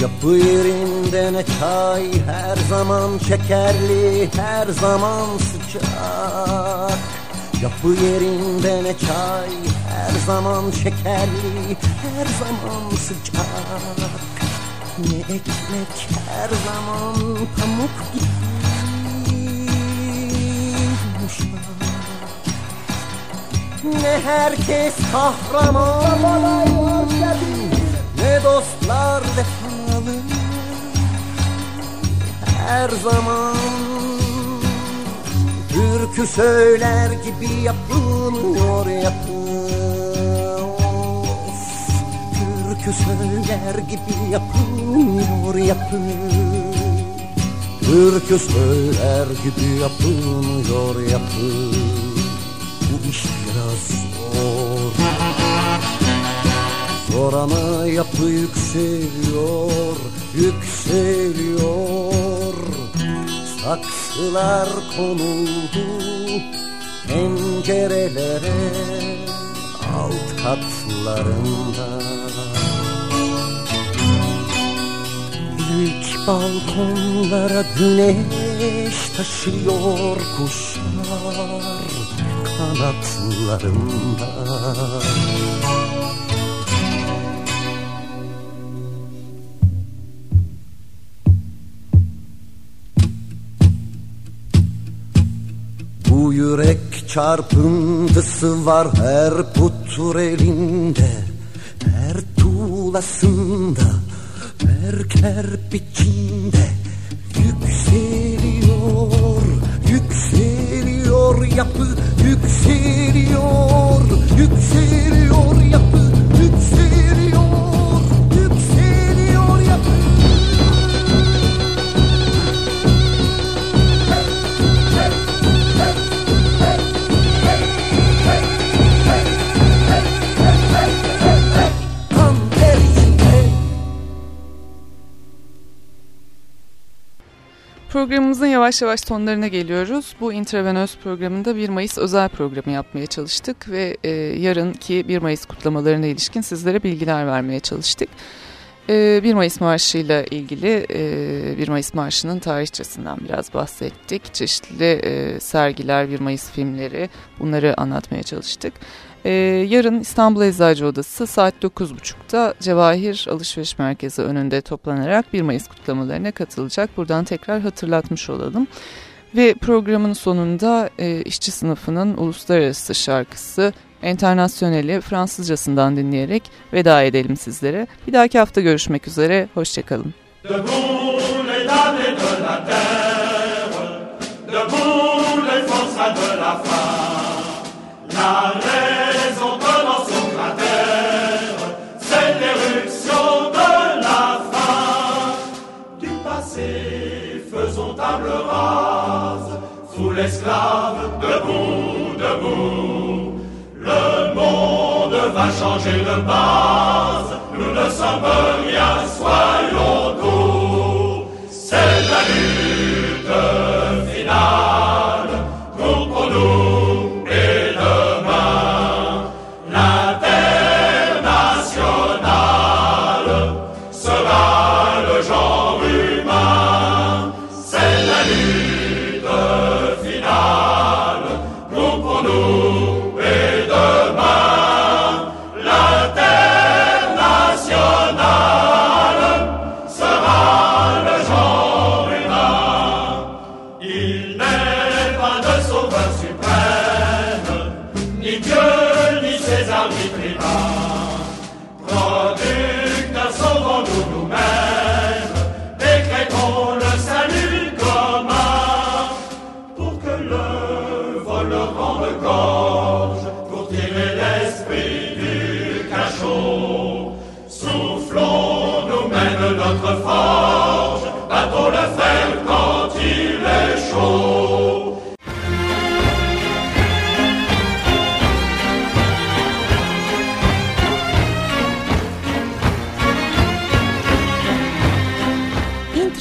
Yapı yerinde ne çay her zaman şekerli her zaman sıcak. Yapı yerinde ne çay her zaman şekerli her zaman sıcak ne ekmek her zaman pamuk gibiymiş Ne herkes kahraman Ne dostlar vefalı. Her zaman Türkü söyler gibi yapılmıyor yapılıyor türkü söyler gibi yapılmıyor yapı. Türkü söyler gibi yapılmıyor yapı. Bu iş biraz zor. Zor ama yapı yükseliyor, yükseliyor. Saksılar konuldu pencerelere alt katlarında İlk balkonlara güneş taşıyor kuşlar kanatlarında. Bu Yürek çarpıntısı var her putur elinde Her tuğlasında her kerpiçinde Yükseliyor, yükseliyor yapı Yükseliyor, yükseliyor yapı Yükseliyor, Programımızın yavaş yavaş sonlarına geliyoruz. Bu intravenöz programında 1 Mayıs özel programı yapmaya çalıştık ve e, yarınki 1 Mayıs kutlamalarına ilişkin sizlere bilgiler vermeye çalıştık. E, 1 Mayıs Marşı ile ilgili e, 1 Mayıs Marşı'nın tarihçesinden biraz bahsettik. Çeşitli e, sergiler, 1 Mayıs filmleri bunları anlatmaya çalıştık. Ee, yarın İstanbul Eczacı Odası saat 9.30'da Cevahir Alışveriş Merkezi önünde toplanarak 1 Mayıs kutlamalarına katılacak. Buradan tekrar hatırlatmış olalım. Ve programın sonunda e, işçi sınıfının uluslararası şarkısı Enternasyoneli Fransızcasından dinleyerek veda edelim sizlere. Bir dahaki hafta görüşmek üzere, hoşçakalın. Debout faisons table rase, sous l'esclave, debout, debout. Le monde va changer de base, nous ne sommes rien, soyons